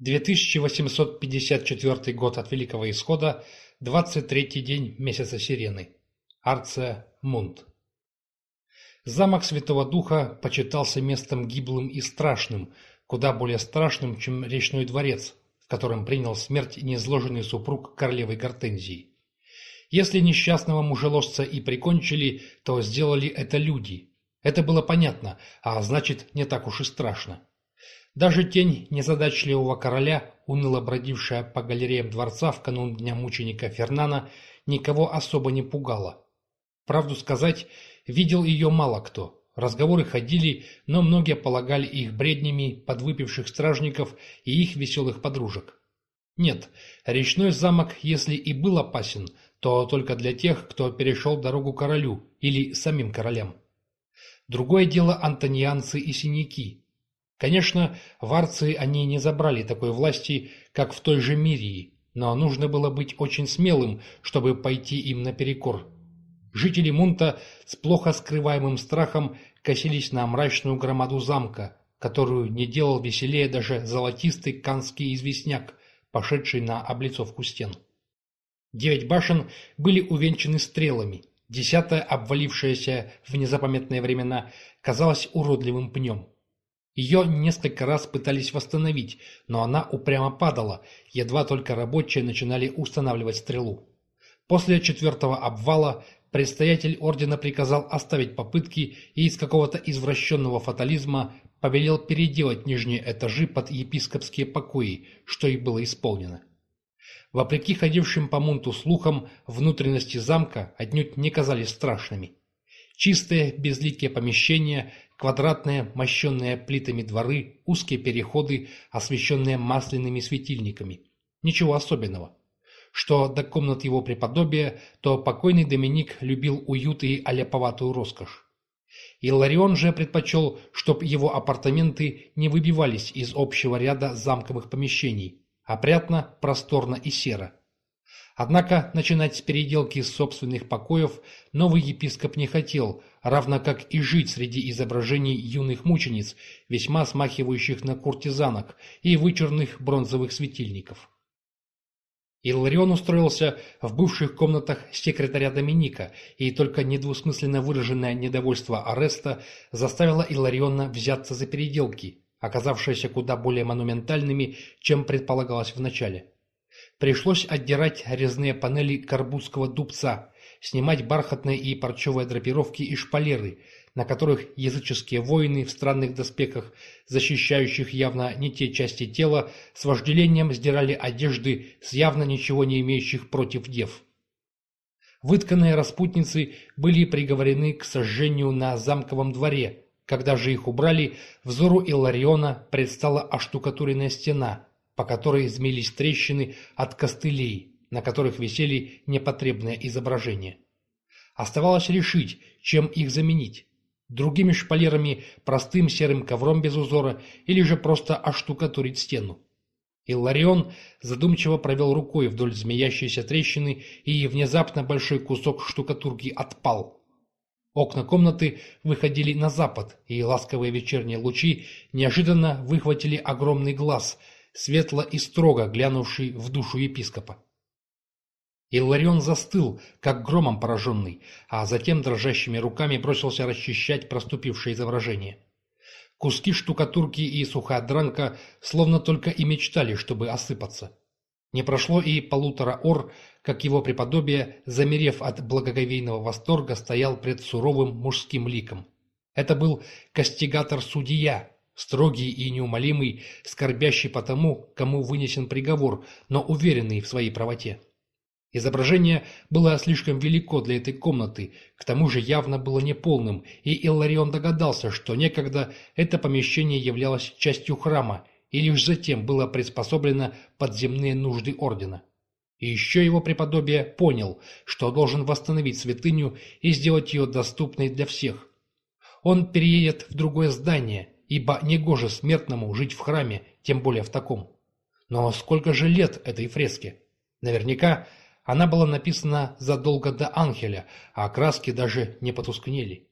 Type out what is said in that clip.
2854 год от Великого Исхода, 23-й день месяца Сирены. Арция Мунт. Замок Святого Духа почитался местом гиблым и страшным, куда более страшным, чем речной дворец, в котором принял смерть незложенный супруг королевы Гортензии. Если несчастного мужеложца и прикончили, то сделали это люди. Это было понятно, а значит, не так уж и страшно. Даже тень незадачливого короля, уныло бродившая по галереям дворца в канун Дня мученика Фернана, никого особо не пугала. Правду сказать, видел ее мало кто. Разговоры ходили, но многие полагали их бреднями подвыпивших стражников и их веселых подружек. Нет, речной замок, если и был опасен, то только для тех, кто перешел дорогу королю или самим королям. Другое дело антонианцы и синяки. Конечно, в они не забрали такой власти, как в той же Мирии, но нужно было быть очень смелым, чтобы пойти им наперекор. Жители Мунта с плохо скрываемым страхом косились на мрачную громаду замка, которую не делал веселее даже золотистый канский известняк, пошедший на облицовку стен. Девять башен были увенчаны стрелами, десятая, обвалившаяся в незапамятные времена, казалась уродливым пнем. Ее несколько раз пытались восстановить, но она упрямо падала, едва только рабочие начинали устанавливать стрелу. После четвертого обвала предстоятель ордена приказал оставить попытки и из какого-то извращенного фатализма повелел переделать нижние этажи под епископские покои, что и было исполнено. Вопреки ходившим по мунту слухам, внутренности замка отнюдь не казались страшными. Чистые, безликие помещения, квадратные, мощенные плитами дворы, узкие переходы, освещенные масляными светильниками. Ничего особенного. Что до комнат его преподобия, то покойный Доминик любил уют и аляповатую роскошь. Илларион же предпочел, чтоб его апартаменты не выбивались из общего ряда замковых помещений. Опрятно, просторно и серо. Однако начинать с переделки собственных покоев новый епископ не хотел, равно как и жить среди изображений юных мучениц, весьма смахивающих на куртизанок и вычурных бронзовых светильников. Илларион устроился в бывших комнатах секретаря Доминика, и только недвусмысленно выраженное недовольство Ареста заставило Иллариона взяться за переделки, оказавшиеся куда более монументальными, чем предполагалось вначале. Пришлось отдирать резные панели карбузского дубца, снимать бархатные и парчевые драпировки и шпалеры, на которых языческие воины в странных доспехах, защищающих явно не те части тела, с вожделением сдирали одежды с явно ничего не имеющих против дев. Вытканные распутницы были приговорены к сожжению на замковом дворе. Когда же их убрали, взору Илариона предстала оштукатуренная стена, по которой измелись трещины от костылей, на которых висели непотребные изображения. Оставалось решить, чем их заменить. Другими шпалерами, простым серым ковром без узора или же просто оштукатурить стену. Илларион задумчиво провел рукой вдоль змеящейся трещины, и внезапно большой кусок штукатурки отпал. Окна комнаты выходили на запад, и ласковые вечерние лучи неожиданно выхватили огромный глаз – светло и строго глянувший в душу епископа. Илларион застыл, как громом пораженный, а затем дрожащими руками бросился расчищать проступившее изображение. Куски штукатурки и сухая дранка словно только и мечтали, чтобы осыпаться. Не прошло и полутора ор, как его преподобие, замерев от благоговейного восторга, стоял пред суровым мужским ликом. Это был кастигатор-судья, строгий и неумолимый, скорбящий по тому, кому вынесен приговор, но уверенный в своей правоте. Изображение было слишком велико для этой комнаты, к тому же явно было неполным, и Илларион догадался, что некогда это помещение являлось частью храма, и лишь затем было приспособлено под земные нужды ордена. И еще его преподобие понял, что должен восстановить святыню и сделать ее доступной для всех. Он переедет в другое здание – ибо негоже смертному жить в храме, тем более в таком. Но сколько же лет этой фреске? Наверняка она была написана задолго до Анхеля, а краски даже не потускнели.